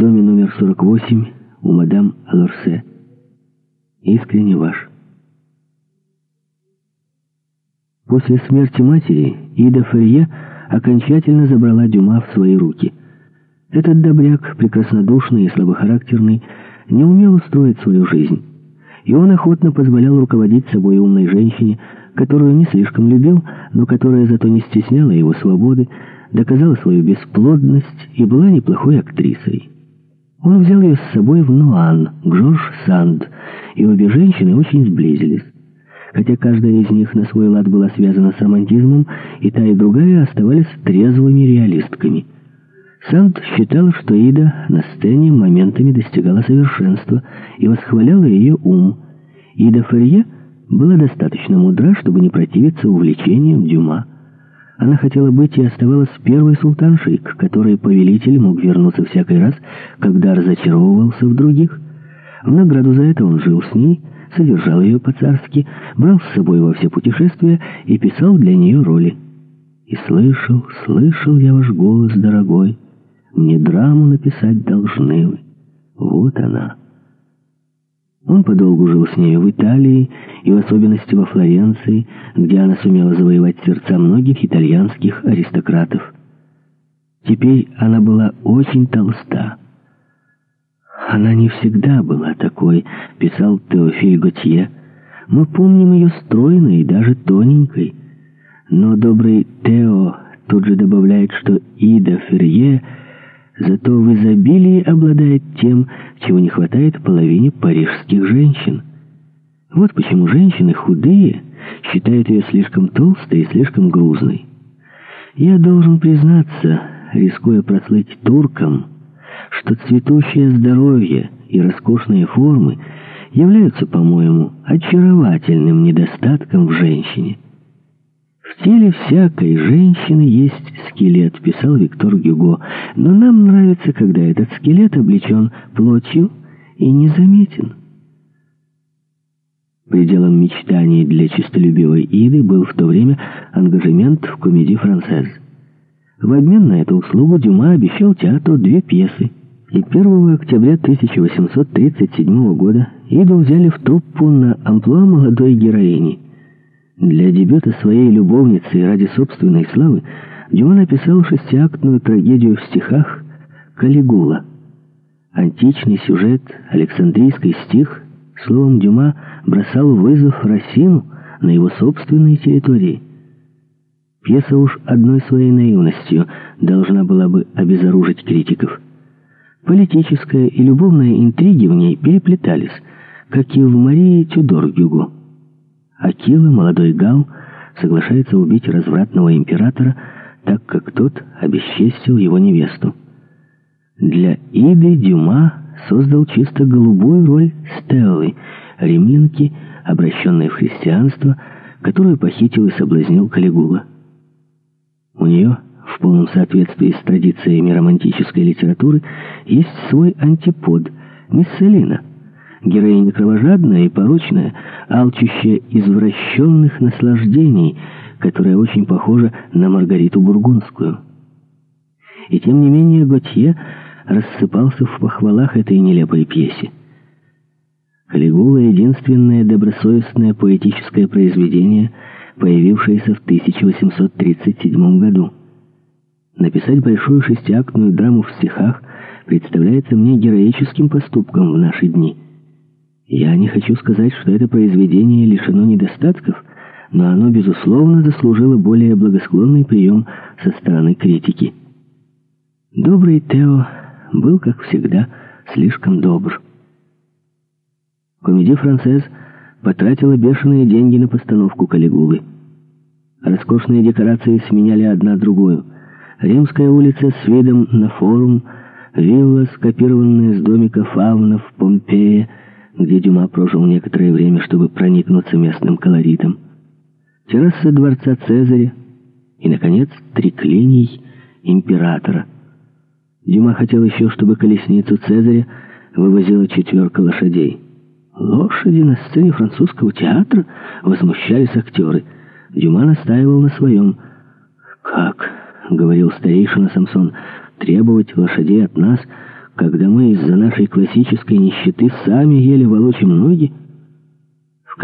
доме номер 48 у мадам Алорсе. Искренне ваш. После смерти матери Ида Ферье окончательно забрала Дюма в свои руки. Этот добряк, прекраснодушный и слабохарактерный, не умел устроить свою жизнь. И он охотно позволял руководить собой умной женщине, которую не слишком любил, но которая зато не стесняла его свободы, доказала свою бесплодность и была неплохой актрисой. Он взял ее с собой в Нуан, к Жорж Санд, и обе женщины очень сблизились. Хотя каждая из них на свой лад была связана с романтизмом, и та и другая оставались трезвыми реалистками. Санд считал, что Ида на сцене моментами достигала совершенства и восхваляла ее ум. Ида Ферье была достаточно мудра, чтобы не противиться увлечениям Дюма. Она хотела быть и оставалась первой султаншей, к которой повелитель мог вернуться всякий раз, когда разочаровывался в других. В награду за это он жил с ней, содержал ее по-царски, брал с собой во все путешествия и писал для нее роли. «И слышал, слышал я ваш голос, дорогой, мне драму написать должны вы. Вот она». Он подолгу жил с нею в Италии и в особенности во Флоренции, где она сумела завоевать сердца многих итальянских аристократов. Теперь она была очень толста. «Она не всегда была такой», — писал Теофиль Готье. «Мы помним ее стройной и даже тоненькой». Но добрый Тео тут же добавляет, что Ида Ферье — зато в изобилии тем, чего не хватает половине парижских женщин. Вот почему женщины худые считают ее слишком толстой и слишком грузной. Я должен признаться, рискуя прослыть туркам, что цветущее здоровье и роскошные формы являются, по-моему, очаровательным недостатком в женщине. «В теле всякой женщины есть скелет», — писал Виктор Гюго, «но нам нравится, когда этот скелет облечен плотью и незаметен». Пределом мечтаний для честолюбивой Иды был в то время ангажемент в комедии «Францез». В обмен на эту услугу Дюма обещал театру две пьесы. И 1 октября 1837 года Иду взяли в труппу на амплуа молодой героини — для дебюта своей любовницы и ради собственной славы Дюма написал шестиактную трагедию в стихах «Калигула». Античный сюжет, Александрийский стих, словом, Дюма бросал вызов Росину на его собственной территории. Пьеса уж одной своей наивностью должна была бы обезоружить критиков. Политическая и любовная интриги в ней переплетались, как и в Марии Тюдор Гюго. Акила, молодой Гал, соглашается убить развратного императора, так как тот обесчестил его невесту. Для Иды Дюма создал чисто голубую роль Стеллы, римлянки, обращенной в христианство, которую похитил и соблазнил Калигула. У нее, в полном соответствии с традициями романтической литературы, есть свой антипод — Мисселина — Героиня кровожадная и порочная, алчущая извращенных наслаждений, которая очень похожа на Маргариту Бургундскую. И тем не менее Готье рассыпался в похвалах этой нелепой пьесе. Калигула — единственное добросовестное поэтическое произведение, появившееся в 1837 году. Написать большую шестиактную драму в стихах представляется мне героическим поступком в наши дни — я не хочу сказать, что это произведение лишено недостатков, но оно, безусловно, заслужило более благосклонный прием со стороны критики. Добрый Тео был, как всегда, слишком добр. Комедия «Францез» потратила бешеные деньги на постановку Калигулы. Роскошные декорации сменяли одна другую. Римская улица с видом на форум, вилла, скопированная с домика фаунов, Помпея, где Дюма прожил некоторое время, чтобы проникнуться местным колоритом, терраса дворца Цезаря и, наконец, триклиний императора. Дюма хотел еще, чтобы колесницу Цезаря вывозила четверка лошадей. Лошади на сцене французского театра возмущались актеры. Дюма настаивал на своем. «Как?» — говорил старейшина Самсон. «Требовать лошадей от нас, когда мы из-за нашей классической нищеты сами еле волочим ноги,